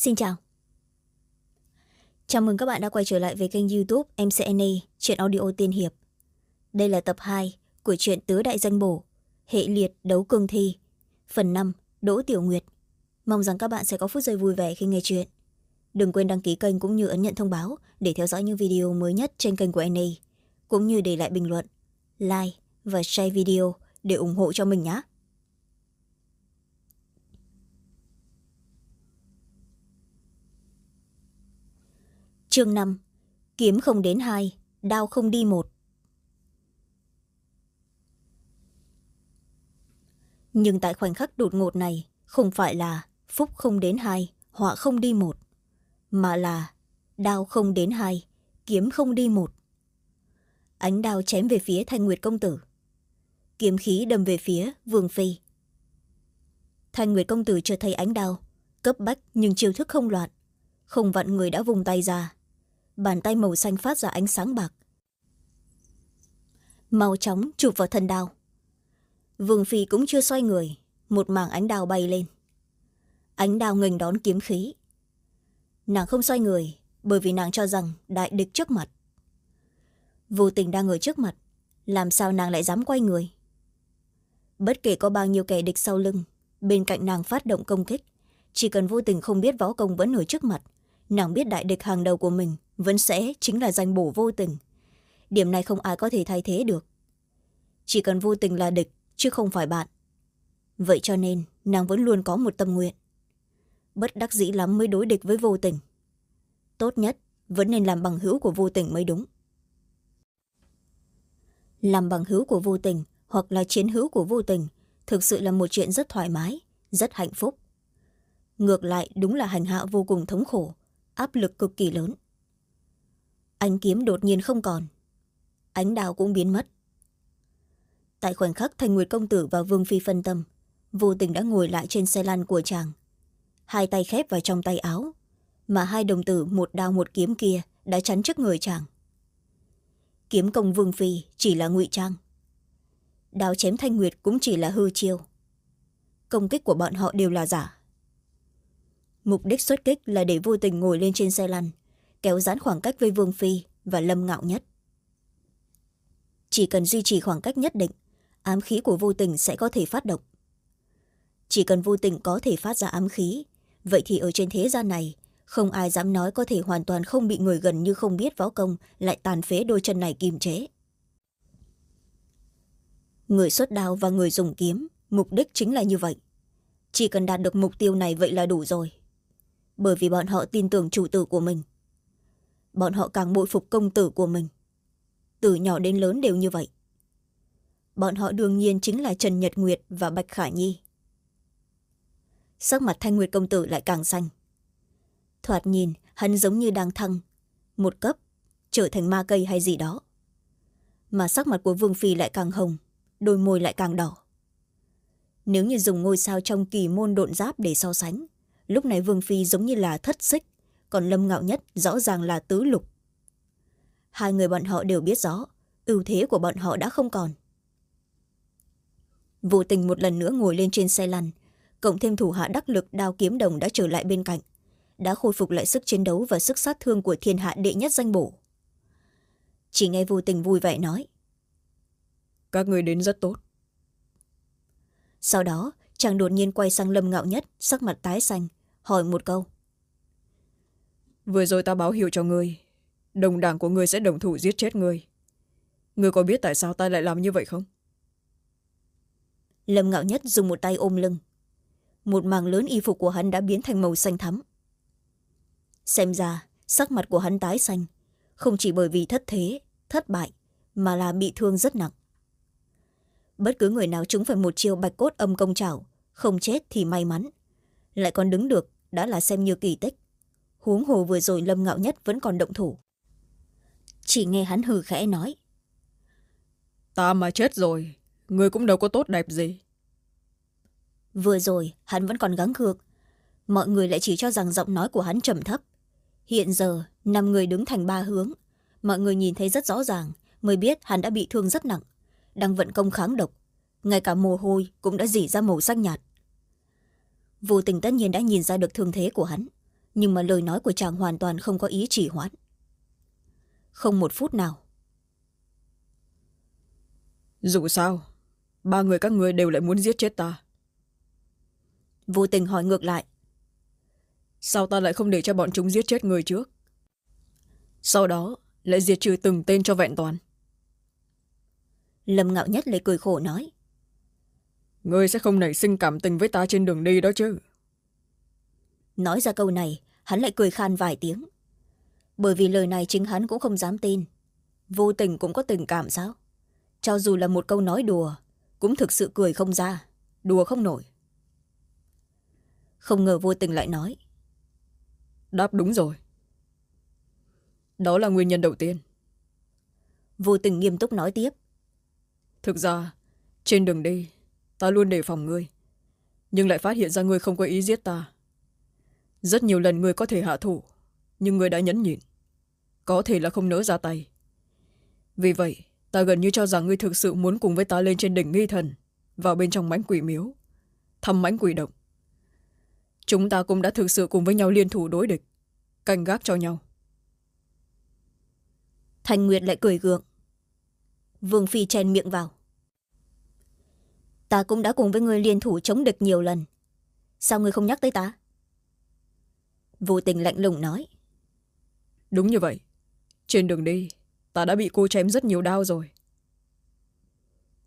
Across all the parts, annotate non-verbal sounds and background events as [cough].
xin chào. Chào mừng các bạn đã quay trở lại với kênh youtube mcna chuyện audio tiên hiệp. Đây là tập hai của truyện tứ đại danh bổ, hệ liệt đấu cương thi, phần năm, đỗ tiểu nguyệt. Mong rằng các bạn sẽ có phút giây vui vẻ khi nghe chuyện. Đừng quên đăng ký kênh cũng như ấn nhận thông báo để theo dõi những video mới nhất trên kênh của na cũng như để lại bình luận, like và share video để ủng hộ cho mình nhé chương năm. Kiếm không đến hai, đao không đi một. Nhưng tại khoảnh khắc đột ngột này, không phải là phúc không đến hai, họa không đi một, mà là đao không đến hai, kiếm không đi một. Ánh đao chém về phía thanh nguyệt công tử. Kiếm khí đâm về phía vương phi. Thanh nguyệt công tử chưa thấy ánh đao, cấp bách nhưng chiêu thức không loạn, không vặn người đã vùng tay ra bàn tay màu xanh phát ra ánh sáng bạc. Mau chóng chụp vào thân đao. Vương phi cũng chưa xoay người, một mảng ánh đao bay lên. Ánh đao nghênh đón kiếm khí. Nàng không xoay người, bởi vì nàng cho rằng đại địch trước mặt. Vô tình đang ở trước mặt, làm sao nàng lại dám quay người? Bất kể có bao nhiêu kẻ địch sau lưng, bên cạnh nàng phát động công kích, chỉ cần vô tình không biết võ công vẫn ở trước mặt, nàng biết đại địch hàng đầu của mình vẫn sẽ chính là danh bổ vô tình. Điểm này không ai có thể thay thế được. Chỉ cần vô tình là địch, chứ không phải bạn. Vậy cho nên, nàng vẫn luôn có một tâm nguyện. Bất đắc dĩ lắm mới đối địch với vô tình. Tốt nhất, vẫn nên làm bằng hữu của vô tình mới đúng. Làm bằng hữu của vô tình hoặc là chiến hữu của vô tình thực sự là một chuyện rất thoải mái, rất hạnh phúc. Ngược lại, đúng là hành hạ vô cùng thống khổ, áp lực cực kỳ lớn ánh kiếm đột nhiên không còn. Ánh đào cũng biến mất. Tại khoảnh khắc thành nguyệt công tử và vương phi phân tâm, vô tình đã ngồi lại trên xe lăn của chàng. Hai tay khép vào trong tay áo, mà hai đồng tử một đao một kiếm kia đã chắn trước người chàng. Kiếm công vương phi chỉ là ngụy trang. Đao chém thanh nguyệt cũng chỉ là hư chiêu. Công kích của bọn họ đều là giả. Mục đích xuất kích là để vô tình ngồi lên trên xe lăn kéo giãn khoảng cách với vương phi và lâm ngạo nhất. Chỉ cần duy trì khoảng cách nhất định, ám khí của vô tình sẽ có thể phát động. Chỉ cần vô tình có thể phát ra ám khí, vậy thì ở trên thế gian này, không ai dám nói có thể hoàn toàn không bị người gần như không biết võ công lại tàn phế đôi chân này kìm chế. Người xuất đao và người dùng kiếm, mục đích chính là như vậy. Chỉ cần đạt được mục tiêu này vậy là đủ rồi. Bởi vì bọn họ tin tưởng chủ tử của mình bọn họ càng bội phục công tử của mình. Từ nhỏ đến lớn đều như vậy. Bọn họ đương nhiên chính là trần nhật nguyệt và bạch khả nhi. Sắc mặt thanh nguyệt công tử lại càng xanh. Thoạt nhìn, hắn giống như đang thăng, một cấp, trở thành ma cây hay gì đó. Mà sắc mặt của vương phi lại càng hồng, đôi môi lại càng đỏ. Nếu như dùng ngôi sao trong kỳ môn độn giáp để so sánh, lúc này vương phi giống như là thất xích còn lâm ngạo nhất rõ ràng là tứ lục. Hai người bọn họ đều biết rõ ưu thế của bọn họ đã không còn. Vô tình một lần nữa ngồi lên trên xe lăn cộng thêm thủ hạ đắc lực đao kiếm đồng đã trở lại bên cạnh đã khôi phục lại sức chiến đấu và sức sát thương của thiên hạ đệ nhất danh bổ. Chỉ nghe vô tình vui vẻ nói các người đến rất tốt. Sau đó chàng đột nhiên quay sang lâm ngạo nhất sắc mặt tái xanh hỏi một câu vừa rồi ta báo hiệu cho ngươi, đồng đảng của ngươi sẽ đồng thủ giết chết ngươi. Ngươi có biết tại sao ta lại làm như vậy không? Lâm ngạo nhất dùng một tay ôm lưng. Một màng lớn y phục của hắn đã biến thành màu xanh thắm. Xem ra, sắc mặt của hắn tái xanh, không chỉ bởi vì thất thế, thất bại, mà là bị thương rất nặng. Bất cứ người nào chúng phải một chiêu bạch cốt âm công trảo, không chết thì may mắn. Lại còn đứng được, đã là xem như kỳ tích huống hồ vừa rồi lâm ngạo nhất vẫn còn động thủ. Chỉ nghe hắn hừ khẽ nói. Ta mà chết rồi người cũng đâu có tốt đẹp gì. Vừa rồi hắn vẫn còn gắng gượng. Mọi người lại chỉ cho rằng giọng nói của hắn trầm thấp. Hiện giờ năm người đứng thành ba hướng. Mọi người nhìn thấy rất rõ ràng mới biết hắn đã bị thương rất nặng. Đang vận công kháng độc ngay cả mồ hôi cũng đã dỉ ra màu xanh nhạt. Vô tình tất nhiên đã nhìn ra được thương thế của hắn nhưng mà lời nói của chàng hoàn toàn không có ý chỉ hoãn. Không một phút nào. Dù sao ba người các ngươi đều lại muốn giết chết ta. Vô tình hỏi ngược lại. Sao ta lại không để cho bọn chúng giết chết người trước? Sau đó lại diệt trừ từng tên cho vẹn toàn. Lâm ngạo nhất lại cười khổ nói. Ngươi sẽ không nảy sinh cảm tình với ta trên đường đi đó chứ nói ra câu này hắn lại cười khan vài tiếng. Bởi vì lời này chính hắn cũng không dám tin. Vô tình cũng có tình cảm sao? Cho dù là một câu nói đùa cũng thực sự cười không ra đùa không nổi. Không ngờ vô tình lại nói. Đáp đúng rồi. Đó là nguyên nhân đầu tiên. Vô tình nghiêm túc nói tiếp. Thực ra trên đường đi ta luôn đề phòng ngươi. Nhưng lại phát hiện ra ngươi không có ý giết ta rất nhiều lần người có thể hạ thủ, nhưng người đã nhẫn nhịn. Có thể là không nỡ ra tay. Vì vậy, ta gần như cho rằng ngươi thực sự muốn cùng với ta lên trên đỉnh nghi thần, vào bên trong mãnh quỷ miếu, thăm mãnh quỷ động. Chúng ta cũng đã thực sự cùng với nhau liên thủ đối địch, canh gác cho nhau. Thành nguyệt lại cười gượng. Vương phi chen miệng vào. Ta cũng đã cùng với ngươi liên thủ chống địch nhiều lần. Sao ngươi không nhắc tới ta? Vô tình lạnh lùng nói. Đúng như vậy. Trên đường đi ta đã bị cô chém rất nhiều đau rồi.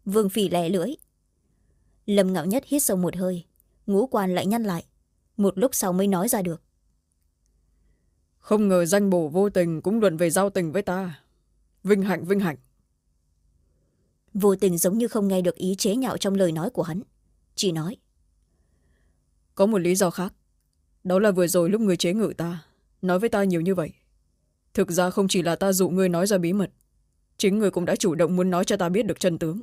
Vương phỉ lè lưỡi. Lâm ngạo nhất hít sâu một hơi ngũ quan lại nhăn lại một lúc sau mới nói ra được. Không ngờ danh bổ vô tình cũng luận về giao tình với ta. Vinh hạnh vinh hạnh. Vô tình giống như không nghe được ý chế nhạo trong lời nói của hắn chỉ nói. Có một lý do khác đó là vừa rồi lúc người chế ngự ta. Nói với ta nhiều như vậy. Thực ra không chỉ là ta dụ ngươi nói ra bí mật chính người cũng đã chủ động muốn nói cho ta biết được chân tướng.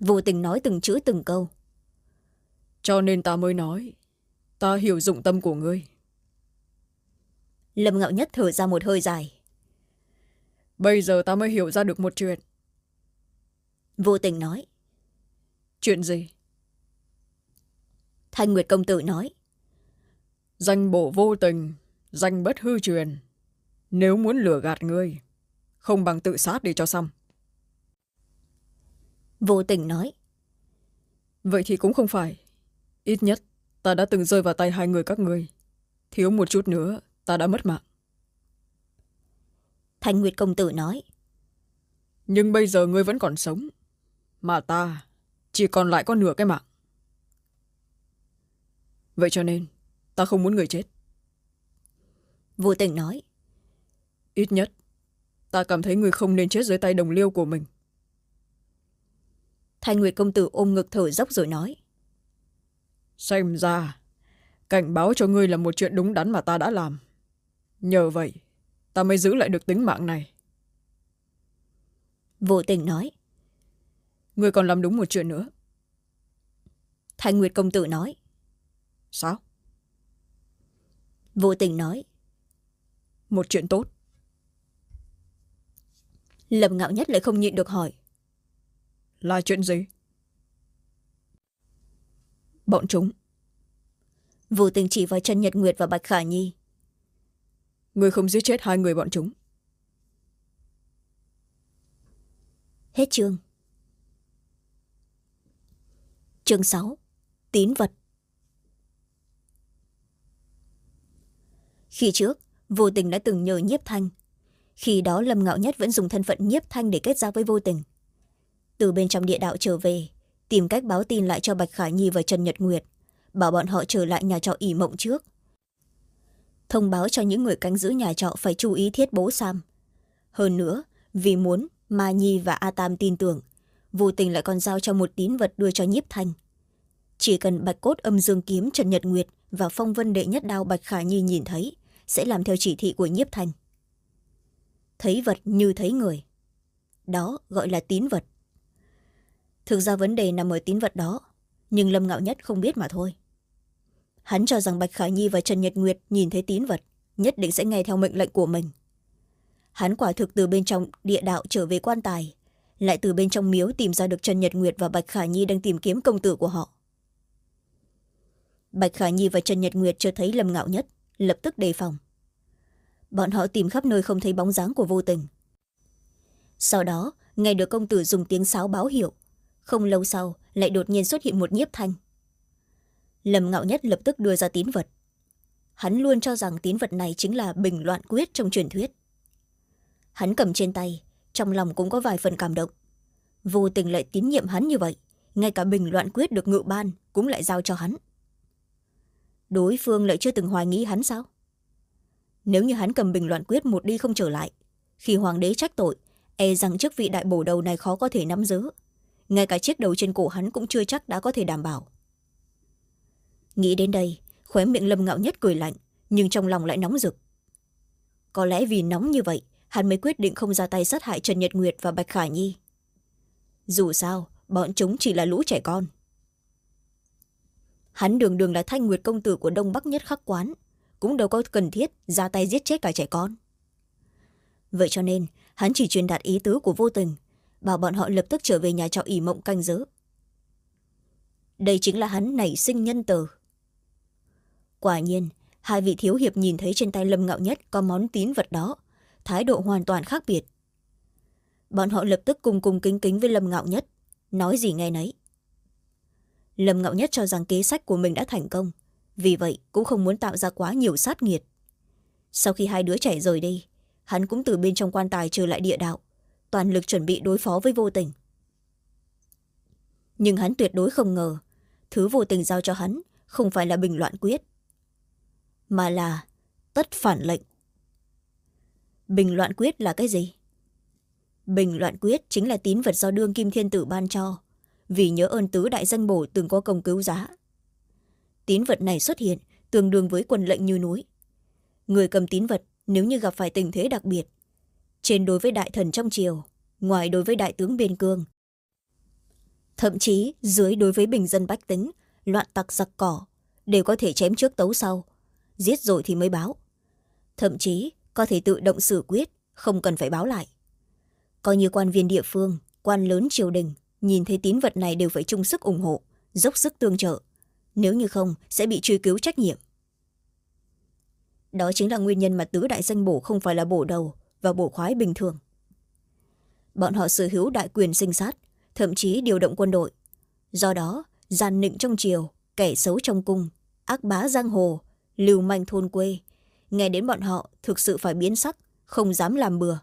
Vô tình nói từng chữ từng câu. Cho nên ta mới nói ta hiểu dụng tâm của ngươi. Lâm ngạo nhất thở ra một hơi dài. Bây giờ ta mới hiểu ra được một chuyện. Vô tình nói. Chuyện gì thanh nguyệt công tử nói. Danh bộ vô tình danh bất hư truyền. Nếu muốn lừa gạt ngươi không bằng tự sát đi cho xong. Vô tình nói. Vậy thì cũng không phải. Ít nhất ta đã từng rơi vào tay hai người các ngươi. Thiếu một chút nữa ta đã mất mạng. Thanh nguyệt công tử nói. Nhưng bây giờ ngươi vẫn còn sống. Mà ta chỉ còn lại có nửa cái mạng vậy cho nên ta không muốn người chết. Vô tình nói ít nhất ta cảm thấy người không nên chết dưới tay đồng liêu của mình. Thanh nguyệt công tử ôm ngực thở dốc rồi nói xem ra cảnh báo cho ngươi là một chuyện đúng đắn mà ta đã làm. Nhờ vậy ta mới giữ lại được tính mạng này. Vô tình nói ngươi còn làm đúng một chuyện nữa. Thanh nguyệt công tử nói sao? Vô tình nói. Một chuyện tốt. Lâm ngạo nhất lại không nhịn được hỏi. Là chuyện gì? Bọn chúng. Vô tình chỉ vào chân nhật nguyệt và bạch khả nhi. Người không giết chết hai người bọn chúng. Hết chương. Chương sáu. Tín vật khi trước, vô tình đã từng nhờ nhiếp thanh. Khi đó, lâm ngạo nhất vẫn dùng thân phận nhiếp thanh để kết giao với vô tình. Từ bên trong địa đạo trở về, tìm cách báo tin lại cho bạch khả nhi và trần nhật nguyệt, bảo bọn họ trở lại nhà trọ ỉ mộng trước. Thông báo cho những người canh giữ nhà trọ phải chú ý thiết bố sam. Hơn nữa, vì muốn ma nhi và a tam tin tưởng, vô tình lại còn giao cho một tín vật đưa cho nhiếp thanh. Chỉ cần bạch cốt âm dương kiếm trần nhật nguyệt và phong vân đệ nhất đao bạch khả nhi nhìn thấy sẽ làm theo chỉ thị của nhiếp thành. thấy vật như thấy người, đó gọi là tín vật. Thực ra vấn đề nằm ở tín vật đó, nhưng lâm ngạo nhất không biết mà thôi. Hắn cho rằng bạch khả nhi và trần nhật nguyệt nhìn thấy tín vật, nhất định sẽ nghe theo mệnh lệnh của mình. Hắn quả thực từ bên trong địa đạo trở về quan tài, lại từ bên trong miếu tìm ra được trần nhật nguyệt và bạch khả nhi đang tìm kiếm công tử của họ. Bạch khả nhi và trần nhật nguyệt chưa thấy lâm ngạo nhất lập tức đề phòng. Bọn họ tìm khắp nơi không thấy bóng dáng của vô tình. Sau đó, nghe được công tử dùng tiếng sáo báo hiệu. Không lâu sau, lại đột nhiên xuất hiện một nhiếp thanh. Lầm ngạo nhất lập tức đưa ra tín vật. Hắn luôn cho rằng tín vật này chính là bình loạn quyết trong truyền thuyết. Hắn cầm trên tay, trong lòng cũng có vài phần cảm động. Vô tình lại tín nhiệm hắn như vậy, ngay cả bình loạn quyết được ngự ban cũng lại giao cho hắn đối phương lại chưa từng hoài nghĩ hắn sao? Nếu như hắn cầm bình loạn quyết một đi không trở lại, khi hoàng đế trách tội e rằng chức vị đại bổ đầu này khó có thể nắm giữ. Ngay cả chiếc đầu trên cổ hắn cũng chưa chắc đã có thể đảm bảo. Nghĩ đến đây, khóe miệng lâm ngạo nhất cười lạnh, nhưng trong lòng lại nóng rực. Có lẽ vì nóng như vậy, hắn mới quyết định không ra tay sát hại trần nhật nguyệt và bạch khả nhi. Dù sao, bọn chúng chỉ là lũ trẻ con hắn đường đường là thanh nguyệt công tử của đông bắc nhất khắc quán, cũng đâu có cần thiết ra tay giết chết cả trẻ con. Vậy cho nên, hắn chỉ truyền đạt ý tứ của vô tình, bảo bọn họ lập tức trở về nhà trọ ỉ mộng canh giữ. Đây chính là hắn nảy sinh nhân từ. Quả nhiên, hai vị thiếu hiệp nhìn thấy trên tay lâm ngạo nhất có món tín vật đó, thái độ hoàn toàn khác biệt. Bọn họ lập tức cùng cùng kính kính với lâm ngạo nhất, nói gì nghe nấy lâm ngạo nhất cho rằng kế sách của mình đã thành công. Vì vậy, cũng không muốn tạo ra quá nhiều sát nghiệt. Sau khi hai đứa trẻ rời đi, hắn cũng từ bên trong quan tài trở lại địa đạo, toàn lực chuẩn bị đối phó với vô tình. Nhưng hắn tuyệt đối không ngờ, thứ vô tình giao cho hắn không phải là bình loạn quyết, mà là tất phản lệnh. Bình loạn quyết là cái gì? Bình loạn quyết chính là tín vật do đương kim thiên tử ban cho vì nhớ ơn tứ đại danh bổ từng có công cứu giá. Tín vật này xuất hiện, tương đương với quân lệnh như núi. Người cầm tín vật, nếu như gặp phải tình thế đặc biệt, trên đối với đại thần trong triều, ngoài đối với đại tướng biên cương, thậm chí dưới đối với bình dân bách tính, loạn tặc giặc cỏ, đều có thể chém trước tấu sau, giết rồi thì mới báo. Thậm chí có thể tự động xử quyết, không cần phải báo lại. Coi như quan viên địa phương, quan lớn triều đình nhìn thấy tín vật này đều phải chung sức ủng hộ, dốc sức tương trợ. Nếu như không, sẽ bị truy cứu trách nhiệm. Đó chính là nguyên nhân mà tứ đại danh bổ không phải là bổ đầu và bổ khoái bình thường. Bọn họ sở hữu đại quyền sinh sát, thậm chí điều động quân đội. Do đó, giàn nịnh trong triều, kẻ xấu trong cung, ác bá giang hồ, lưu manh thôn quê, nghe đến bọn họ thực sự phải biến sắc, không dám làm bừa.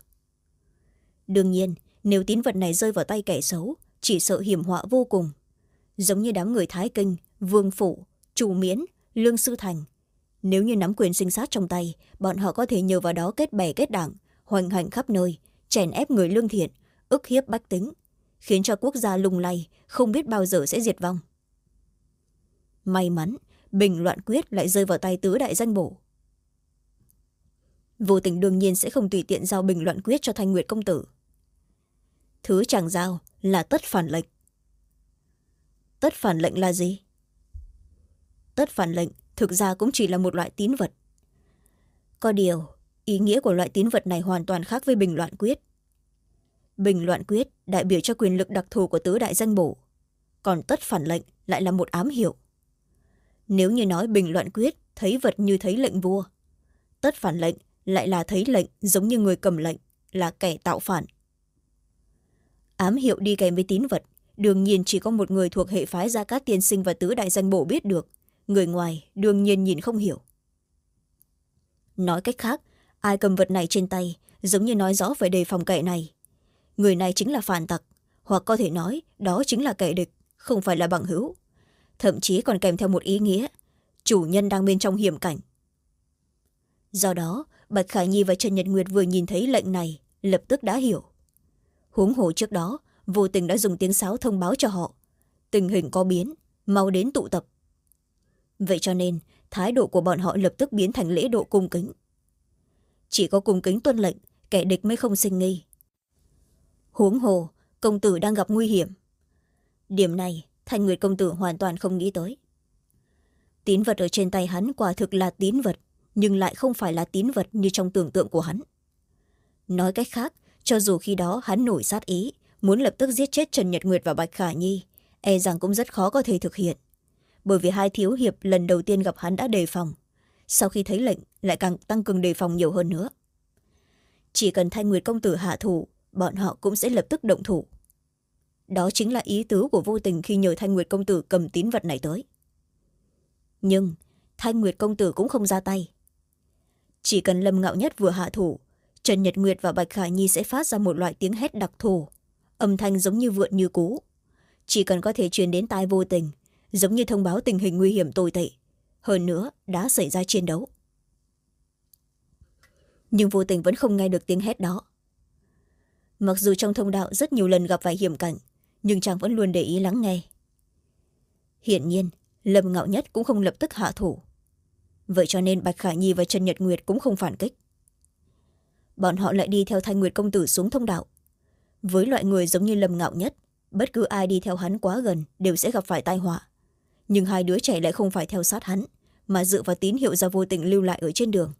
Đương nhiên, nếu tín vật này rơi vào tay kẻ xấu chỉ sợ hiểm họa vô cùng. Giống như đám người thái kinh, vương phủ chủ miễn, lương sư thành. Nếu như nắm quyền sinh sát trong tay, bọn họ có thể nhờ vào đó kết bè kết đảng, hoành hành khắp nơi, chèn ép người lương thiện, ức hiếp bách tính, khiến cho quốc gia lung lay, không biết bao giờ sẽ diệt vong. May mắn, bình loạn quyết lại rơi vào tay tứ đại danh bổ. Vô tình đương nhiên sẽ không tùy tiện giao bình loạn quyết cho thanh nguyệt công tử. Thứ chàng giao là tất phản lệnh. Tất phản lệnh là gì? Tất phản lệnh thực ra cũng chỉ là một loại tín vật. Có điều, ý nghĩa của loại tín vật này hoàn toàn khác với bình loạn quyết. Bình loạn quyết đại biểu cho quyền lực đặc thù của tứ đại danh bổ, còn tất phản lệnh lại là một ám hiệu. Nếu như nói bình loạn quyết thấy vật như thấy lệnh vua, tất phản lệnh lại là thấy lệnh giống như người cầm lệnh là kẻ tạo phản ám hiệu đi kèm với tín vật. Đương nhiên chỉ có một người thuộc hệ phái gia cát tiên sinh và tứ đại danh bộ biết được. Người ngoài đương nhiên nhìn không hiểu. Nói cách khác, ai cầm vật này trên tay, giống như nói rõ phải đề phòng kẻ này. Người này chính là phản tặc, hoặc có thể nói, đó chính là kẻ địch, không phải là bằng hữu. Thậm chí còn kèm theo một ý nghĩa, chủ nhân đang bên trong hiểm cảnh. Do đó, bạch khải nhi và trần nhật nguyệt vừa nhìn thấy lệnh này, lập tức đã hiểu huống hồ trước đó, vô tình đã dùng tiếng sáo thông báo cho họ. Tình hình có biến, mau đến tụ tập. Vậy cho nên, thái độ của bọn họ lập tức biến thành lễ độ cung kính. Chỉ có cung kính tuân lệnh, kẻ địch mới không sinh nghi. Huống hồ, công tử đang gặp nguy hiểm. Điểm này, thanh nguyệt công tử hoàn toàn không nghĩ tới. Tín vật ở trên tay hắn quả thực là tín vật, nhưng lại không phải là tín vật như trong tưởng tượng của hắn. Nói cách khác cho dù khi đó hắn nổi sát ý, muốn lập tức giết chết trần nhật nguyệt và bạch khả nhi e rằng cũng rất khó có thể thực hiện. Bởi vì hai thiếu hiệp lần đầu tiên gặp hắn đã đề phòng, sau khi thấy lệnh lại càng tăng cường đề phòng nhiều hơn nữa. Chỉ cần thanh nguyệt công tử hạ thủ, bọn họ cũng sẽ lập tức động thủ. Đó chính là ý tứ của vô tình khi nhờ thanh nguyệt công tử cầm tín vật này tới. Nhưng thanh nguyệt công tử cũng không ra tay. Chỉ cần lâm ngạo nhất vừa hạ thủ trần nhật nguyệt và bạch khả nhi sẽ phát ra một loại tiếng hét đặc thù. Âm thanh giống như vượn như cú chỉ cần có thể truyền đến tai vô tình, giống như thông báo tình hình nguy hiểm tồi tệ. Hơn nữa, đã xảy ra chiến đấu. Nhưng vô tình vẫn không nghe được tiếng hét đó. Mặc dù trong thông đạo rất nhiều lần gặp phải hiểm cảnh, nhưng chàng vẫn luôn để ý lắng nghe. Hiển nhiên, lâm ngạo nhất cũng không lập tức hạ thủ. Vậy cho nên bạch khả nhi và trần nhật nguyệt cũng không phản kích bọn họ lại đi theo thanh nguyệt công tử xuống thông đạo. Với loại người giống như lâm ngạo nhất, bất cứ ai đi theo hắn quá gần đều sẽ gặp phải tai họa. Nhưng hai đứa trẻ lại không phải theo sát hắn, mà dựa vào tín hiệu do vô tình lưu lại ở trên đường.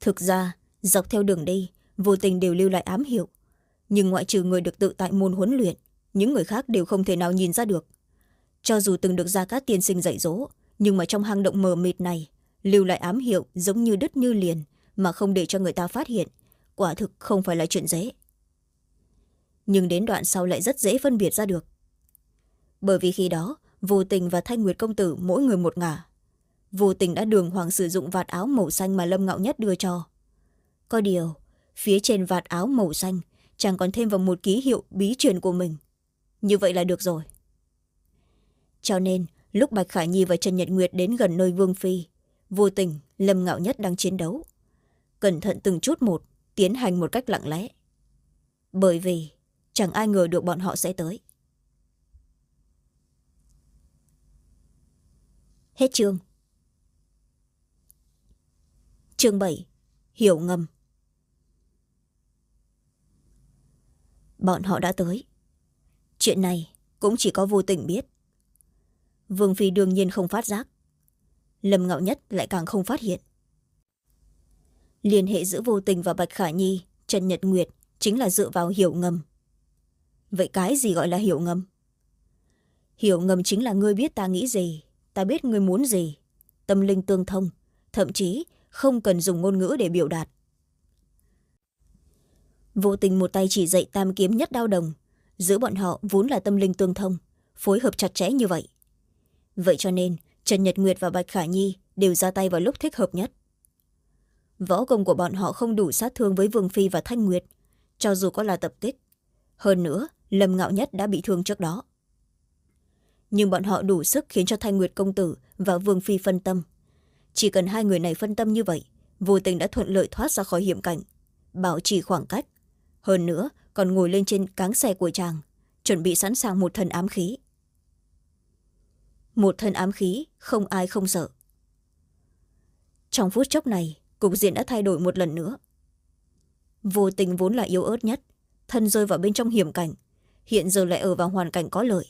Thực ra, dọc theo đường đi, vô tình đều lưu lại ám hiệu. Nhưng ngoại trừ người được tự tại môn huấn luyện, những người khác đều không thể nào nhìn ra được. Cho dù từng được ra các tiên sinh dạy dỗ, nhưng mà trong hang động mờ mịt này lưu lại ám hiệu giống như đất như liền mà không để cho người ta phát hiện. Quả thực không phải là chuyện dễ. Nhưng đến đoạn sau lại rất dễ phân biệt ra được. Bởi vì khi đó, vô tình và thanh nguyệt công tử mỗi người một ngả. Vô tình đã đường hoàng sử dụng vạt áo màu xanh mà lâm ngạo nhất đưa cho. Có điều, phía trên vạt áo màu xanh chàng còn thêm vào một ký hiệu bí truyền của mình. Như vậy là được rồi. Cho nên, lúc bạch khải nhi và trần nhật nguyệt đến gần nơi vương phi vô tình, lâm ngạo nhất đang chiến đấu. Cẩn thận từng chút một, tiến hành một cách lặng lẽ. Bởi vì, chẳng ai ngờ được bọn họ sẽ tới. Hết chương. Chương bảy, hiểu ngầm. Bọn họ đã tới. Chuyện này cũng chỉ có vô tình biết. Vương phi đương nhiên không phát giác lâm ngạo nhất lại càng không phát hiện. Liên hệ giữa vô tình và bạch khả nhi, trần nhật nguyệt chính là dựa vào hiểu ngầm. Vậy cái gì gọi là hiểu ngầm? Hiểu ngầm chính là ngươi biết ta nghĩ gì, ta biết ngươi muốn gì, tâm linh tương thông, thậm chí không cần dùng ngôn ngữ để biểu đạt. Vô tình một tay chỉ dạy tam kiếm nhất đao đồng, giữa bọn họ vốn là tâm linh tương thông, phối hợp chặt chẽ như vậy. Vậy cho nên trần nhật nguyệt và bạch khả nhi đều ra tay vào lúc thích hợp nhất. Võ công của bọn họ không đủ sát thương với vương phi và thanh nguyệt, cho dù có là tập kích. Hơn nữa, lâm ngạo nhất đã bị thương trước đó. Nhưng bọn họ đủ sức khiến cho thanh nguyệt công tử và vương phi phân tâm. Chỉ cần hai người này phân tâm như vậy, vô tình đã thuận lợi thoát ra khỏi hiểm cảnh, bảo trì khoảng cách. Hơn nữa, còn ngồi lên trên cáng xe của chàng, chuẩn bị sẵn sàng một thần ám khí một thân ám khí, không ai không sợ. Trong phút chốc này, cục diện đã thay đổi một lần nữa. Vô tình vốn là yếu ớt nhất, thân rơi vào bên trong hiểm cảnh, hiện giờ lại ở vào hoàn cảnh có lợi.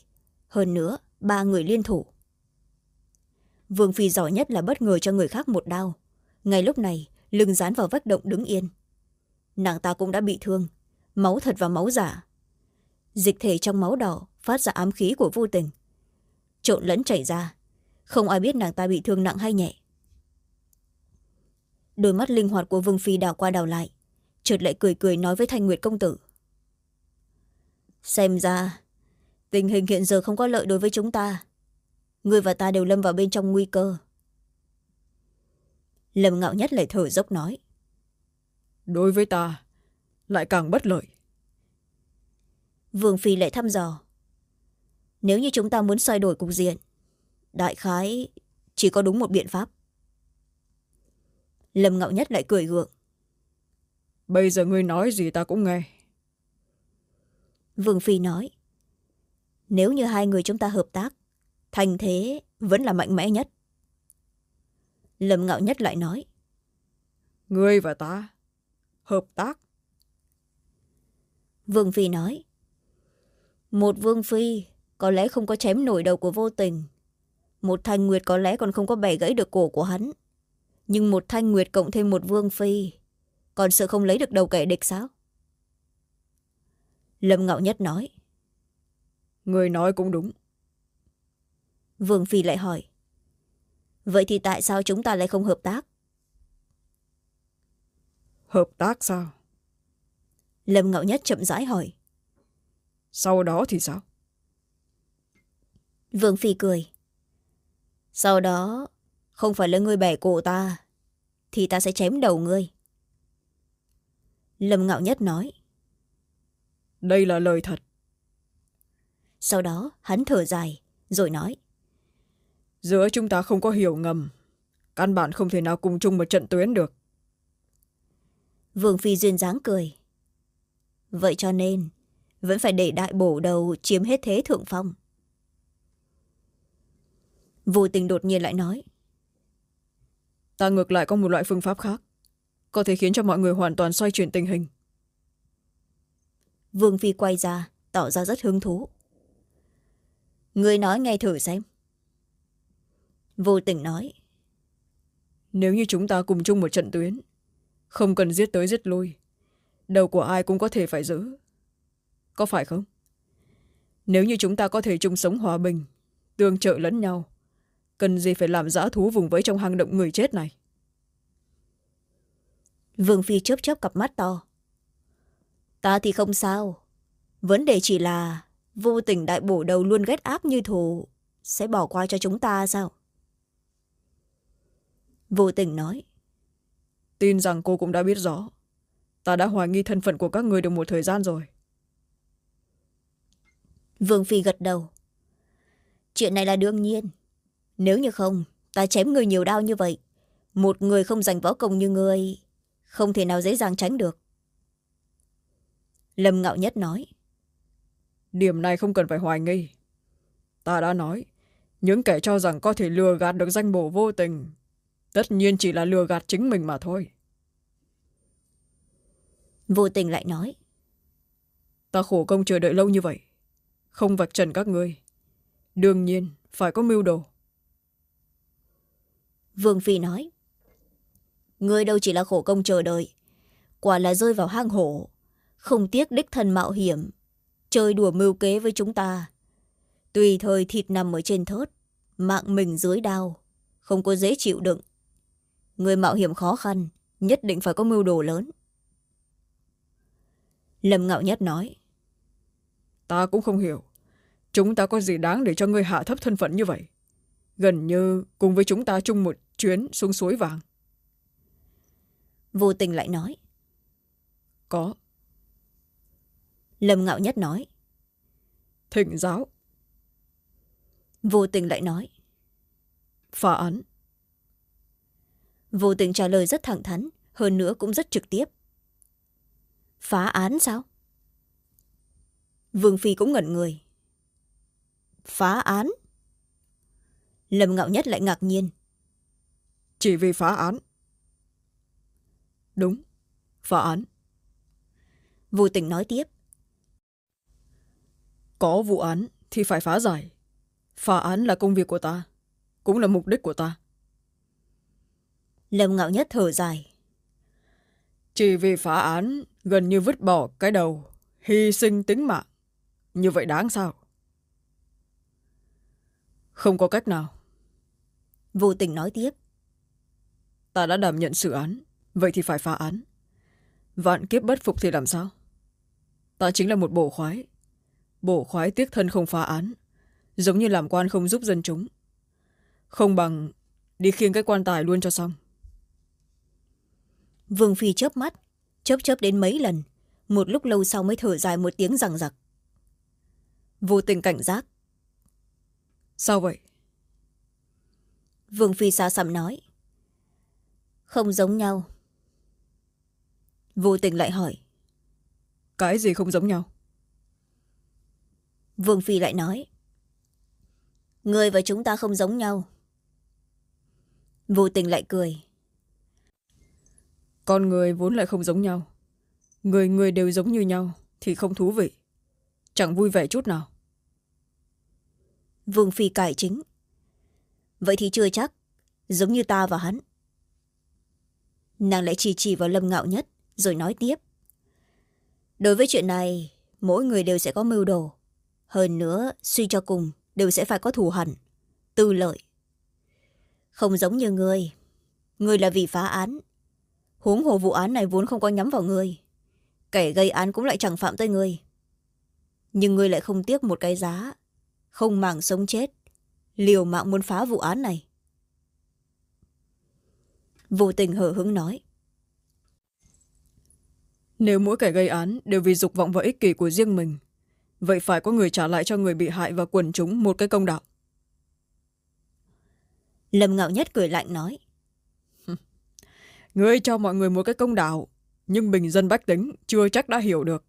Hơn nữa, ba người liên thủ. Vương phi giỏi nhất là bất ngờ cho người khác một đau ngay lúc này, lưng dán vào vách động đứng yên. Nàng ta cũng đã bị thương, máu thật và máu giả. Dịch thể trong máu đỏ, phát ra ám khí của vô tình trộn lẫn chảy ra. Không ai biết nàng ta bị thương nặng hay nhẹ. Đôi mắt linh hoạt của vương phi đào qua đào lại chợt lại cười cười nói với thanh nguyệt công tử. Xem ra tình hình hiện giờ không có lợi đối với chúng ta. Người và ta đều lâm vào bên trong nguy cơ. Lâm ngạo nhất lại thở dốc nói. Đối với ta lại càng bất lợi. Vương phi lại thăm dò nếu như chúng ta muốn xoay đổi cục diện đại khái chỉ có đúng một biện pháp. Lâm ngạo nhất lại cười gượng. Bây giờ ngươi nói gì ta cũng nghe. Vương phi nói nếu như hai người chúng ta hợp tác thành thế vẫn là mạnh mẽ nhất. Lâm ngạo nhất lại nói ngươi và ta hợp tác. Vương phi nói một vương phi có lẽ không có chém nổi đầu của vô tình. Một thanh nguyệt có lẽ còn không có bẻ gãy được cổ của hắn. Nhưng một thanh nguyệt cộng thêm một vương phi còn sợ không lấy được đầu kẻ địch sao? Lâm ngạo nhất nói. Người nói cũng đúng. Vương phi lại hỏi. Vậy thì tại sao chúng ta lại không hợp tác? Hợp tác sao? Lâm ngạo nhất chậm rãi hỏi. Sau đó thì sao vương phi cười. Sau đó không phải là ngươi bẻ cổ ta thì ta sẽ chém đầu ngươi. Lâm ngạo nhất nói. Đây là lời thật. Sau đó hắn thở dài rồi nói. Giữa chúng ta không có hiểu ngầm căn bản không thể nào cùng chung một trận tuyến được. Vương phi duyên dáng cười. Vậy cho nên vẫn phải để đại bổ đầu chiếm hết thế thượng phong vô tình đột nhiên lại nói. Ta ngược lại có một loại phương pháp khác. Có thể khiến cho mọi người hoàn toàn xoay chuyển tình hình. Vương phi quay ra tỏ ra rất hứng thú. Người nói nghe thử xem. Vô tình nói. Nếu như chúng ta cùng chung một trận tuyến không cần giết tới giết lui đầu của ai cũng có thể phải giữ. Có phải không? Nếu như chúng ta có thể chung sống hòa bình tương trợ lẫn nhau cần gì phải làm giã thú vùng vẫy trong hang động người chết này? Vương phi chớp chớp cặp mắt to. Ta thì không sao. Vấn đề chỉ là vô tình đại bổ đầu luôn ghét ác như thù sẽ bỏ qua cho chúng ta sao? Vô tình nói. Tin rằng cô cũng đã biết rõ. Ta đã hoài nghi thân phận của các người được một thời gian rồi. Vương phi gật đầu. Chuyện này là đương nhiên nếu như không ta chém người nhiều đau như vậy. Một người không giành võ công như người không thể nào dễ dàng tránh được. Lâm ngạo nhất nói điểm này không cần phải hoài nghi. Ta đã nói những kẻ cho rằng có thể lừa gạt được danh bổ vô tình tất nhiên chỉ là lừa gạt chính mình mà thôi. Vô tình lại nói ta khổ công chờ đợi lâu như vậy không vạch trần các ngươi. Đương nhiên phải có mưu đồ vương phi nói. Người đâu chỉ là khổ công chờ đợi, quả là rơi vào hang hổ. Không tiếc đích thân mạo hiểm, chơi đùa mưu kế với chúng ta. Tùy thời thịt nằm ở trên thớt, mạng mình dưới đao, không có dễ chịu đựng. Người mạo hiểm khó khăn, nhất định phải có mưu đồ lớn. Lâm ngạo nhất nói. Ta cũng không hiểu, chúng ta có gì đáng để cho ngươi hạ thấp thân phận như vậy? Gần như cùng với chúng ta chung một chuyến xuống suối vàng. Vô tình lại nói. Có. Lâm ngạo nhất nói. Thỉnh giáo. Vô tình lại nói. Phá án. Vô tình trả lời rất thẳng thắn hơn nữa cũng rất trực tiếp. Phá án sao? Vương phi cũng ngẩn người. Phá án lâm ngạo nhất lại ngạc nhiên. Chỉ vì phá án. Đúng phá án. Vô tình nói tiếp. Có vụ án thì phải phá giải. Phá án là công việc của ta cũng là mục đích của ta. Lâm ngạo nhất thở dài. Chỉ vì phá án gần như vứt bỏ cái đầu hy sinh tính mạng. Như vậy đáng sao? Không có cách nào vô tình nói tiếp. Ta đã đảm nhận xử án vậy thì phải phá án. Vạn kiếp bất phục thì làm sao? Ta chính là một bổ khoái. Bổ khoái tiếc thân không phá án giống như làm quan không giúp dân chúng. Không bằng đi khiêng cái quan tài luôn cho xong. Vương phi chớp mắt chớp chớp đến mấy lần một lúc lâu sau mới thở dài một tiếng rằng giặc vô tình cảnh giác. Sao vậy vương phi xa xăm nói. Không giống nhau. Vô tình lại hỏi. Cái gì không giống nhau? Vương phi lại nói. Người và chúng ta không giống nhau. Vô tình lại cười. Con người vốn lại không giống nhau. Người người đều giống như nhau thì không thú vị. Chẳng vui vẻ chút nào. Vương phi cải chính vậy thì chưa chắc. Giống như ta và hắn. Nàng lại chỉ chỉ vào lâm ngạo nhất, rồi nói tiếp. Đối với chuyện này, mỗi người đều sẽ có mưu đồ. Hơn nữa, suy cho cùng, đều sẽ phải có thù hẳn tư lợi. Không giống như ngươi. Ngươi là vì phá án. Huống hồ vụ án này vốn không có nhắm vào ngươi. Kẻ gây án cũng lại chẳng phạm tới ngươi. Nhưng ngươi lại không tiếc một cái giá, không màng sống chết liều mạng muốn phá vụ án này. Vô tình hở hứng nói. Nếu mỗi kẻ gây án đều vì dục vọng và ích kỷ của riêng mình vậy phải có người trả lại cho người bị hại và quần chúng một cái công đạo. Lâm ngạo nhất cười lạnh nói. [laughs] Ngươi cho mọi người một cái công đạo nhưng bình dân bách tính chưa chắc đã hiểu được.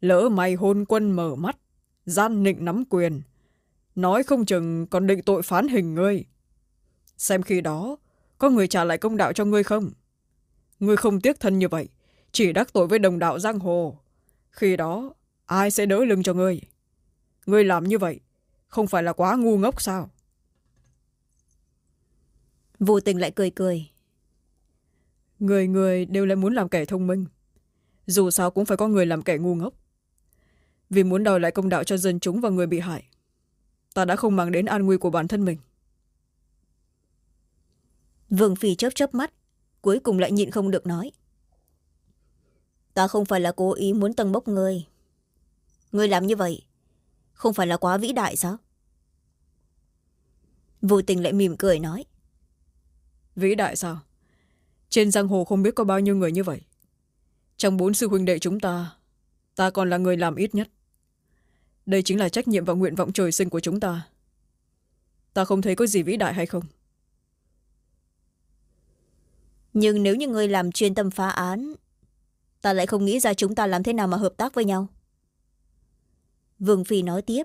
Lỡ mày hôn quân mở mắt gian nịnh nắm quyền nói không chừng còn định tội phán hình ngươi. Xem khi đó có người trả lại công đạo cho ngươi không? Ngươi không tiếc thân như vậy chỉ đắc tội với đồng đạo giang hồ. Khi đó ai sẽ đỡ lưng cho ngươi? Ngươi làm như vậy không phải là quá ngu ngốc sao? Vô tình lại cười cười. Người người đều lại muốn làm kẻ thông minh. Dù sao cũng phải có người làm kẻ ngu ngốc. Vì muốn đòi lại công đạo cho dân chúng và người bị hại ta đã không mang đến an nguy của bản thân mình. Vương phi chớp chớp mắt cuối cùng lại nhịn không được nói. Ta không phải là cố ý muốn tầng bốc ngươi. Ngươi làm như vậy không phải là quá vĩ đại sao? Vô tình lại mỉm cười nói. Vĩ đại sao? Trên giang hồ không biết có bao nhiêu người như vậy. Trong bốn sư huynh đệ chúng ta ta còn là người làm ít nhất đây chính là trách nhiệm và nguyện vọng trời sinh của chúng ta. Ta không thấy có gì vĩ đại hay không? Nhưng nếu như ngươi làm chuyên tâm phá án ta lại không nghĩ ra chúng ta làm thế nào mà hợp tác với nhau. Vương phi nói tiếp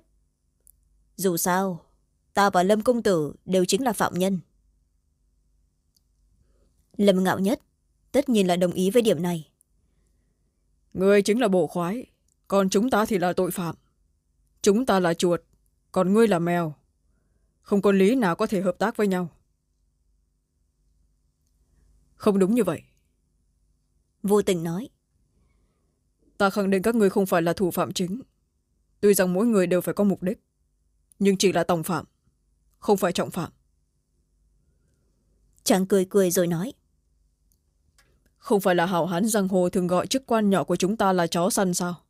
dù sao ta và lâm công tử đều chính là phạm nhân. Lâm ngạo nhất tất nhiên là đồng ý với điểm này. Ngươi chính là bộ khoái còn chúng ta thì là tội phạm chúng ta là chuột còn ngươi là mèo. Không có lý nào có thể hợp tác với nhau. Không đúng như vậy. Vô tình nói. Ta khẳng định các ngươi không phải là thủ phạm chính. Tuy rằng mỗi người đều phải có mục đích nhưng chỉ là tổng phạm không phải trọng phạm. Chàng cười cười rồi nói. Không phải là hảo hán giang hồ thường gọi chức quan nhỏ của chúng ta là chó săn sao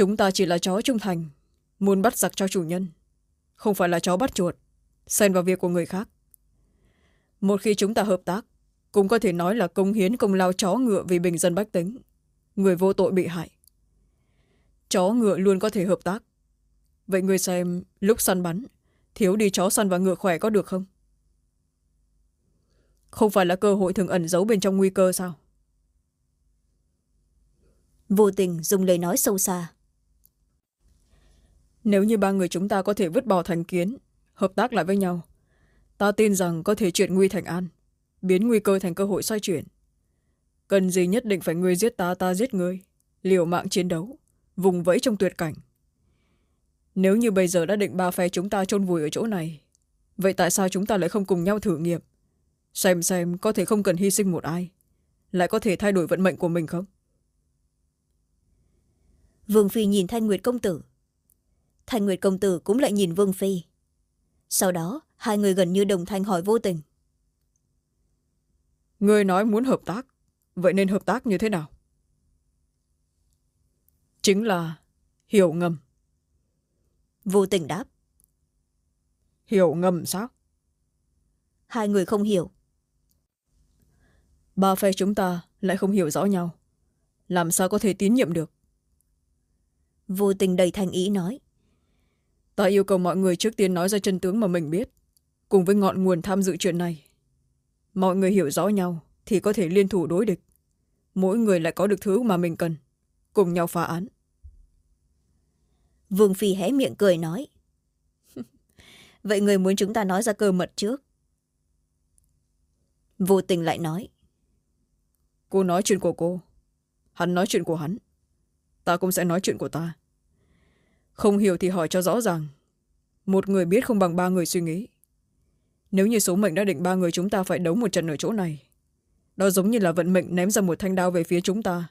chúng ta chỉ là chó trung thành, muốn bắt giặc cho chủ nhân, không phải là chó bắt chuột, xen vào việc của người khác. Một khi chúng ta hợp tác, cũng có thể nói là công hiến công lao chó ngựa vì bình dân bách tính, người vô tội bị hại. Chó ngựa luôn có thể hợp tác. Vậy người xem, lúc săn bắn, thiếu đi chó săn và ngựa khỏe có được không? Không phải là cơ hội thường ẩn giấu bên trong nguy cơ sao? Vô tình dùng lời nói sâu xa nếu như ba người chúng ta có thể vứt bỏ thành kiến, hợp tác lại với nhau, ta tin rằng có thể chuyển nguy thành an, biến nguy cơ thành cơ hội xoay chuyển. Cần gì nhất định phải ngươi giết ta ta giết ngươi, liều mạng chiến đấu, vùng vẫy trong tuyệt cảnh. Nếu như bây giờ đã định ba phe chúng ta chôn vùi ở chỗ này, vậy tại sao chúng ta lại không cùng nhau thử nghiệm, xem xem có thể không cần hy sinh một ai, lại có thể thay đổi vận mệnh của mình không? Vương phi nhìn thanh nguyệt công tử thanh nguyệt công tử cũng lại nhìn vương phi. Sau đó hai người gần như đồng thanh hỏi vô tình. Người nói muốn hợp tác vậy nên hợp tác như thế nào? Chính là hiểu ngầm. Vô tình đáp. Hiểu ngầm sao? Hai người không hiểu. Ba phe chúng ta lại không hiểu rõ nhau. Làm sao có thể tín nhiệm được? Vô tình đầy thành ý nói ta yêu cầu mọi người trước tiên nói ra chân tướng mà mình biết. Cùng với ngọn nguồn tham dự chuyện này mọi người hiểu rõ nhau thì có thể liên thủ đối địch. Mỗi người lại có được thứ mà mình cần cùng nhau phá án. Vương phi hé miệng cười nói [laughs] vậy người muốn chúng ta nói ra cơ mật trước? Vô tình lại nói cô nói chuyện của cô hắn nói chuyện của hắn. Ta cũng sẽ nói chuyện của ta không hiểu thì hỏi cho rõ ràng. Một người biết không bằng ba người suy nghĩ. Nếu như số mệnh đã định ba người chúng ta phải đấu một trận ở chỗ này, đó giống như là vận mệnh ném ra một thanh đao về phía chúng ta.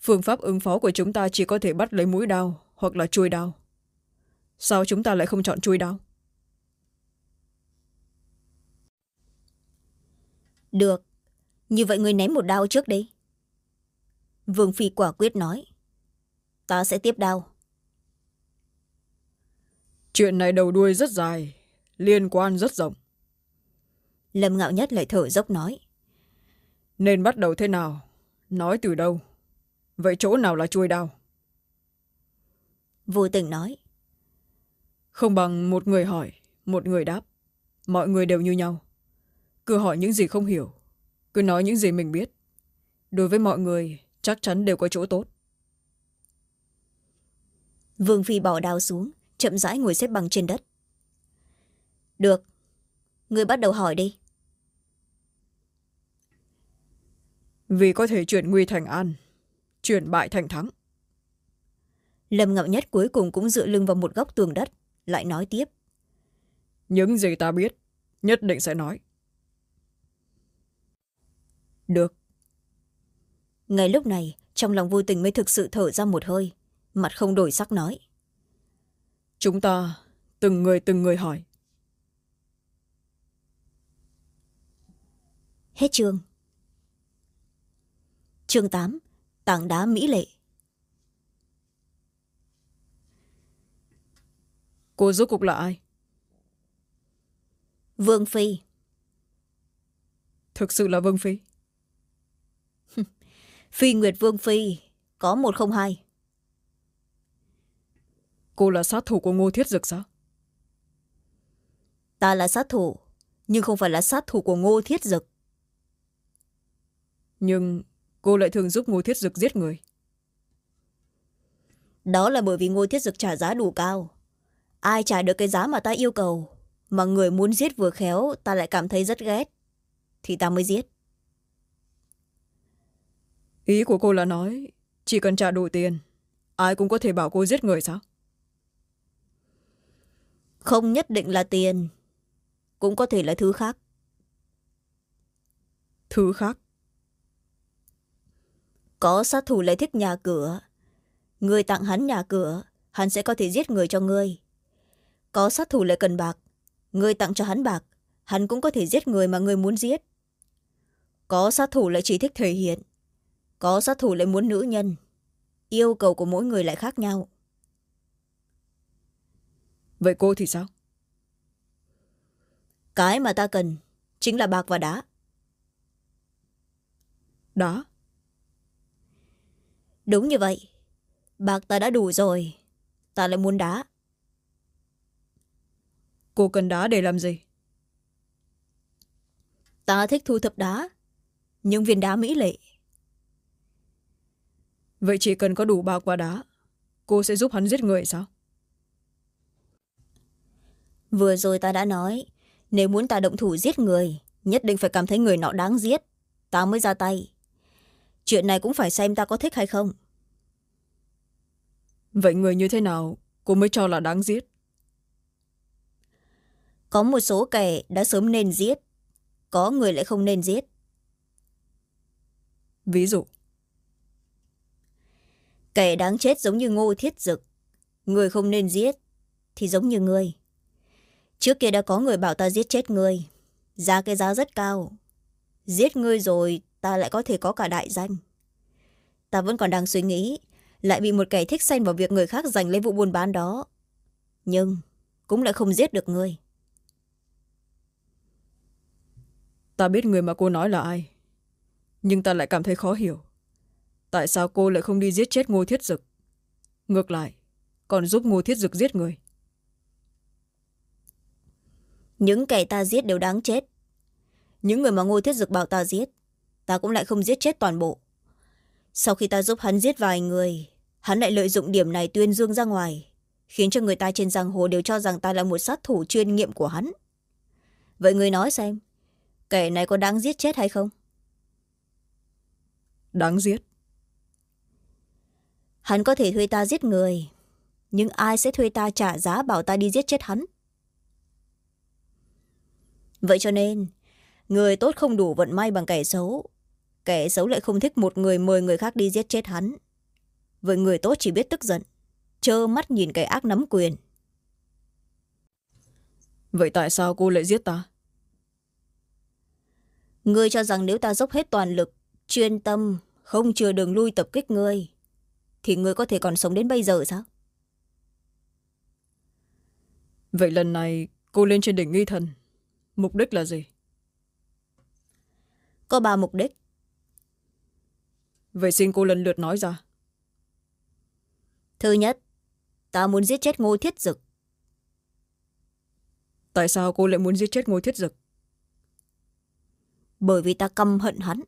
Phương pháp ứng phó của chúng ta chỉ có thể bắt lấy mũi đao hoặc là chui đao. Sao chúng ta lại không chọn chui đao? Được. Như vậy người ném một đao trước đi. Vương phi quả quyết nói. Ta sẽ tiếp đao chuyện này đầu đuôi rất dài liên quan rất rộng. Lâm ngạo nhất lại thở dốc nói. Nên bắt đầu thế nào? Nói từ đâu? Vậy chỗ nào là chui đao? Vô tình nói. Không bằng một người hỏi một người đáp. Mọi người đều như nhau. Cứ hỏi những gì không hiểu cứ nói những gì mình biết. Đối với mọi người chắc chắn đều có chỗ tốt. Vương phi bỏ đao xuống chậm rãi ngồi xếp bằng trên đất. Được người bắt đầu hỏi đi. Vì có thể chuyển nguy thành an chuyển bại thành thắng. Lâm ngạo nhất cuối cùng cũng dựa lưng vào một góc tường đất lại nói tiếp. Những gì ta biết nhất định sẽ nói. Được. Ngay lúc này trong lòng vô tình mới thực sự thở ra một hơi mặt không đổi sắc nói chúng ta từng người từng người hỏi. Hết chương. Chương tám tảng đá mỹ lệ. Cô rốt cục là ai? Vương phi. Thực sự là vương phi? [laughs] Phi nguyệt vương phi có một không hai cô là sát thủ của ngô thiết dực sao? Ta là sát thủ nhưng không phải là sát thủ của ngô thiết dực. Nhưng cô lại thường giúp ngô thiết dực giết người. Đó là bởi vì ngô thiết dực trả giá đủ cao. Ai trả được cái giá mà ta yêu cầu mà người muốn giết vừa khéo ta lại cảm thấy rất ghét thì ta mới giết. Ý của cô là nói chỉ cần trả đủ tiền ai cũng có thể bảo cô giết người sao không nhất định là tiền. Cũng có thể là thứ khác. Thứ khác? Có sát thủ lại thích nhà cửa. Người tặng hắn nhà cửa hắn sẽ có thể giết người cho ngươi. Có sát thủ lại cần bạc. Người tặng cho hắn bạc hắn cũng có thể giết người mà người muốn giết. Có sát thủ lại chỉ thích thể hiện. Có sát thủ lại muốn nữ nhân. Yêu cầu của mỗi người lại khác nhau vậy cô thì sao? Cái mà ta cần chính là bạc và đá. Đá? Đúng như vậy. Bạc ta đã đủ rồi. Ta lại muốn đá. Cô cần đá để làm gì? Ta thích thu thập đá nhưng viên đá mỹ lệ. Vậy chỉ cần có đủ bạc và đá cô sẽ giúp hắn giết người sao vừa rồi ta đã nói nếu muốn ta động thủ giết người nhất định phải cảm thấy người nọ đáng giết. Ta mới ra tay. Chuyện này cũng phải xem ta có thích hay không. Vậy người như thế nào cô mới cho là đáng giết? Có một số kẻ đã sớm nên giết có người lại không nên giết. Ví dụ? Kẻ đáng chết giống như ngô thiết dực người không nên giết thì giống như ngươi trước kia đã có người bảo ta giết chết ngươi. Giá cái giá rất cao. Giết ngươi rồi, ta lại có thể có cả đại danh. Ta vẫn còn đang suy nghĩ, lại bị một kẻ thích xen vào việc người khác giành lấy vụ buôn bán đó. Nhưng, cũng lại không giết được ngươi. Ta biết người mà cô nói là ai, nhưng ta lại cảm thấy khó hiểu. Tại sao cô lại không đi giết chết ngô thiết dực? Ngược lại, còn giúp ngô thiết dực giết người những kẻ ta giết đều đáng chết. Những người mà ngô thiết dực bảo ta giết ta cũng lại không giết chết toàn bộ. Sau khi ta giúp hắn giết vài người hắn lại lợi dụng điểm này tuyên dương ra ngoài khiến cho người ta trên giang hồ đều cho rằng ta là một sát thủ chuyên nghiệm của hắn. Vậy người nói xem kẻ này có đáng giết chết hay không? Đáng giết. Hắn có thể thuê ta giết người nhưng ai sẽ thuê ta trả giá bảo ta đi giết chết hắn vậy cho nên người tốt không đủ vận may bằng kẻ xấu. Kẻ xấu lại không thích một người mời người khác đi giết chết hắn. Vậy người tốt chỉ biết tức giận trơ mắt nhìn kẻ ác nắm quyền. Vậy tại sao cô lại giết ta? Ngươi cho rằng nếu ta dốc hết toàn lực chuyên tâm không chừa đường lui tập kích ngươi thì ngươi có thể còn sống đến bây giờ sao? Vậy lần này cô lên trên đỉnh nghi thần mục đích là gì? Có ba mục đích. Vậy xin cô lần lượt nói ra. Thứ nhất ta muốn giết chết ngô thiết dực. Tại sao cô lại muốn giết chết ngô thiết dực? Bởi vì ta căm hận hắn.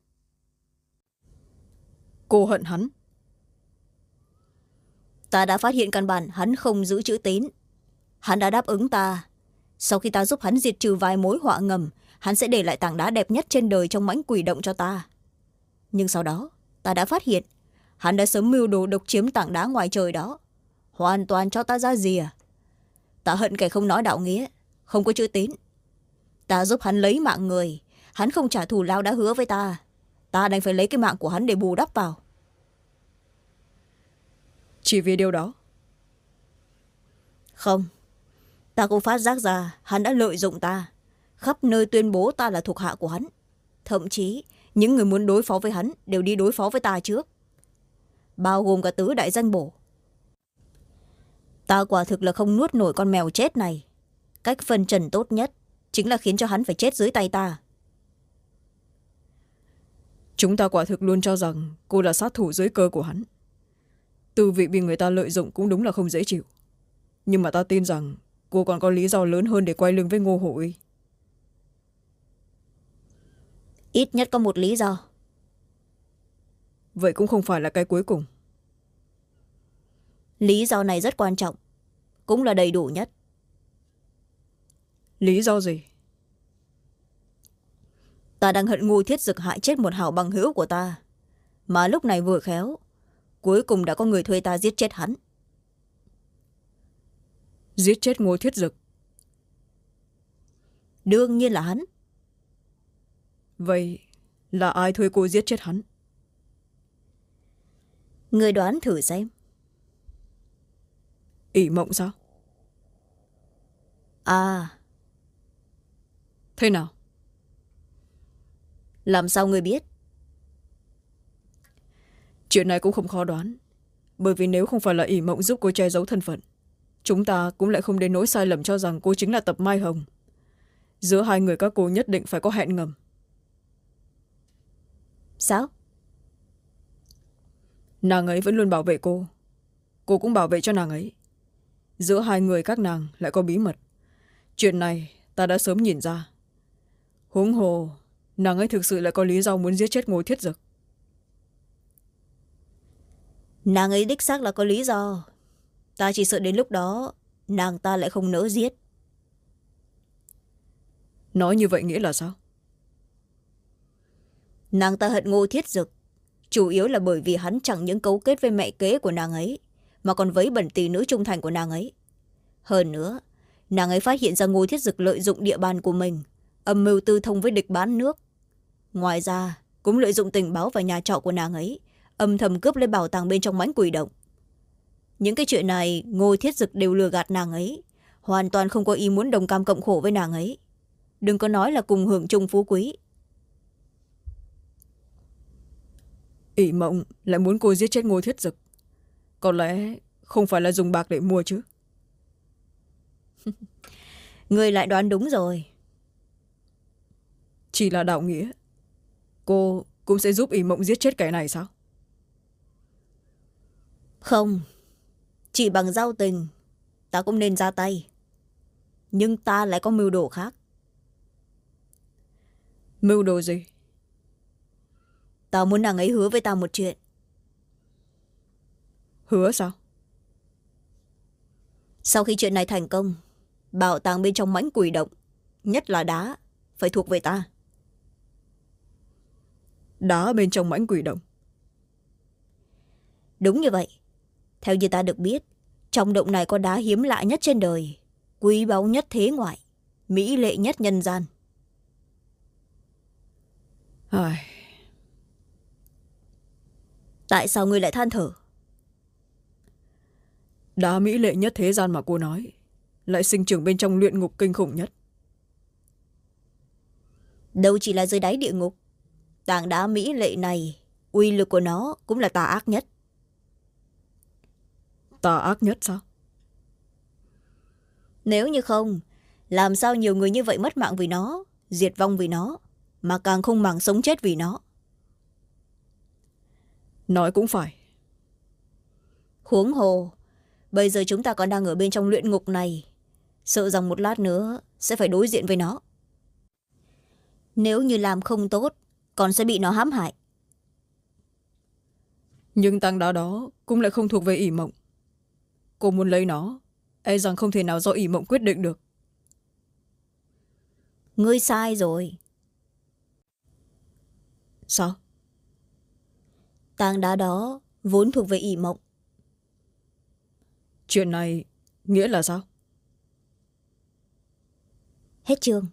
Cô hận hắn? Ta đã phát hiện căn bản hắn không giữ chữ tín. Hắn đã đáp ứng ta sau khi ta giúp hắn diệt trừ vài mối họa ngầm hắn sẽ để lại tảng đá đẹp nhất trên đời trong mãnh quỷ động cho ta. Nhưng sau đó ta đã phát hiện hắn đã sớm mưu đồ độc chiếm tảng đá ngoài trời đó. Hoàn toàn cho ta ra rìa. Ta hận kẻ không nói đạo nghĩa không có chữ tín. Ta giúp hắn lấy mạng người hắn không trả thù lao đã hứa với ta. Ta đành phải lấy cái mạng của hắn để bù đắp vào. Chỉ vì điều đó. Không ta cũng phát giác ra hắn đã lợi dụng ta. Khắp nơi tuyên bố ta là thuộc hạ của hắn. Thậm chí, những người muốn đối phó với hắn đều đi đối phó với ta trước. Bao gồm cả tứ đại danh bổ. Ta quả thực là không nuốt nổi con mèo chết này. Cách phân trần tốt nhất chính là khiến cho hắn phải chết dưới tay ta. Chúng ta quả thực luôn cho rằng cô là sát thủ dưới cơ của hắn. Tư vị bị người ta lợi dụng cũng đúng là không dễ chịu. Nhưng mà ta tin rằng cô còn có lý do lớn hơn để quay lưng với ngô uy ít nhất có một lý do. Vậy cũng không phải là cái cuối cùng. Lý do này rất quan trọng cũng là đầy đủ nhất. Lý do gì? Ta đang hận ngu thiết dực hại chết một hảo bằng hữu của ta mà lúc này vừa khéo cuối cùng đã có người thuê ta giết chết hắn giết chết ngô thiết dực. Đương nhiên là hắn. Vậy là ai thuê cô giết chết hắn? Người đoán thử xem. Ỷ mộng sao? À. Thế nào? Làm sao người biết? Chuyện này cũng không khó đoán bởi vì nếu không phải là ỷ mộng giúp cô che giấu thân phận chúng ta cũng lại không đến nỗi sai lầm cho rằng cô chính là tập mai hồng. Giữa hai người các cô nhất định phải có hẹn ngầm. Sao? Nàng ấy vẫn luôn bảo vệ cô. Cô cũng bảo vệ cho nàng ấy. Giữa hai người các nàng lại có bí mật. Chuyện này ta đã sớm nhìn ra. Huống hồ nàng ấy thực sự lại có lý do muốn giết chết ngô thiết dực. Nàng ấy đích xác là có lý do ta chỉ sợ đến lúc đó nàng ta lại không nỡ giết. Nói như vậy nghĩa là sao? Nàng ta hận ngô thiết dực chủ yếu là bởi vì hắn chẳng những cấu kết với mẹ kế của nàng ấy mà còn vấy bẩn tỷ nữ trung thành của nàng ấy. Hơn nữa nàng ấy phát hiện ra ngô thiết dực lợi dụng địa bàn của mình âm mưu tư thông với địch bán nước. Ngoài ra cũng lợi dụng tình báo và nhà trọ của nàng ấy âm thầm cướp lấy bảo tàng bên trong mãnh quỷ động những cái chuyện này ngô thiết dực đều lừa gạt nàng ấy. Hoàn toàn không có ý muốn đồng cam cộng khổ với nàng ấy. Đừng có nói là cùng hưởng chung phú quý. Ỷ mộng lại muốn cô giết chết ngô thiết dực. Có lẽ không phải là dùng bạc để mua chứ. [laughs] Người lại đoán đúng rồi. Chỉ là đạo nghĩa. Cô cũng sẽ giúp ỷ mộng giết chết kẻ này sao? Không chỉ bằng giao tình ta cũng nên ra tay. Nhưng ta lại có mưu đồ khác. Mưu đồ gì? Ta muốn nàng ấy hứa với ta một chuyện. Hứa sao? Sau khi chuyện này thành công bảo tàng bên trong mãnh quỷ động nhất là đá phải thuộc về ta. Đá bên trong mãnh quỷ động. Đúng như vậy theo như ta được biết trong động này có đá hiếm lạ nhất trên đời quý báu nhất thế ngoại mỹ lệ nhất nhân gian. Ai... tại sao ngươi lại than thở? Đá mỹ lệ nhất thế gian mà cô nói lại sinh trưởng bên trong luyện ngục kinh khủng nhất. Đâu chỉ là dưới đáy địa ngục tảng đá mỹ lệ này uy lực của nó cũng là tà ác nhất tà ác nhất sao? Nếu như không làm sao nhiều người như vậy mất mạng vì nó diệt vong vì nó mà càng không màng sống chết vì nó? Nói cũng phải. Huống hồ bây giờ chúng ta còn đang ở bên trong luyện ngục này sợ rằng một lát nữa sẽ phải đối diện với nó. Nếu như làm không tốt còn sẽ bị nó hãm hại. Nhưng tăng đá đó cũng lại không thuộc về ỷ mộng cô muốn lấy nó. E rằng không thể nào do ỷ mộng quyết định được. Ngươi sai rồi. Sao? Tảng đá đó vốn thuộc về ỷ mộng. Chuyện này nghĩa là sao? Hết chương.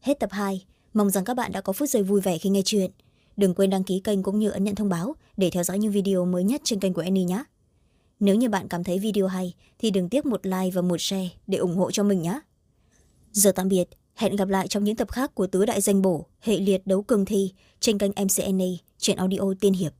Hết tập hai. Mong rằng các bạn đã có phút giây vui vẻ khi nghe chuyện. Đừng quên đăng ký kênh cũng như ấn nhận thông báo để theo dõi những video mới nhất trên kênh của Annie nhé nếu như bạn cảm thấy video hay, thì đừng tiếc một like và một share để ủng hộ cho mình nhé. Giờ tạm biệt. Hẹn gặp lại trong những tập khác của tứ đại danh bổ, hệ liệt đấu cường thi trên kênh mcna chuyện audio tiên hiệp.